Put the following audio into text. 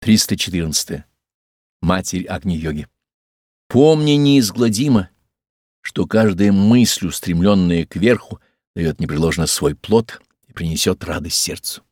314. Матерь Агни-йоги. Помни неизгладимо, что каждая мысль, устремленная кверху, дает непреложно свой плод и принесет радость сердцу.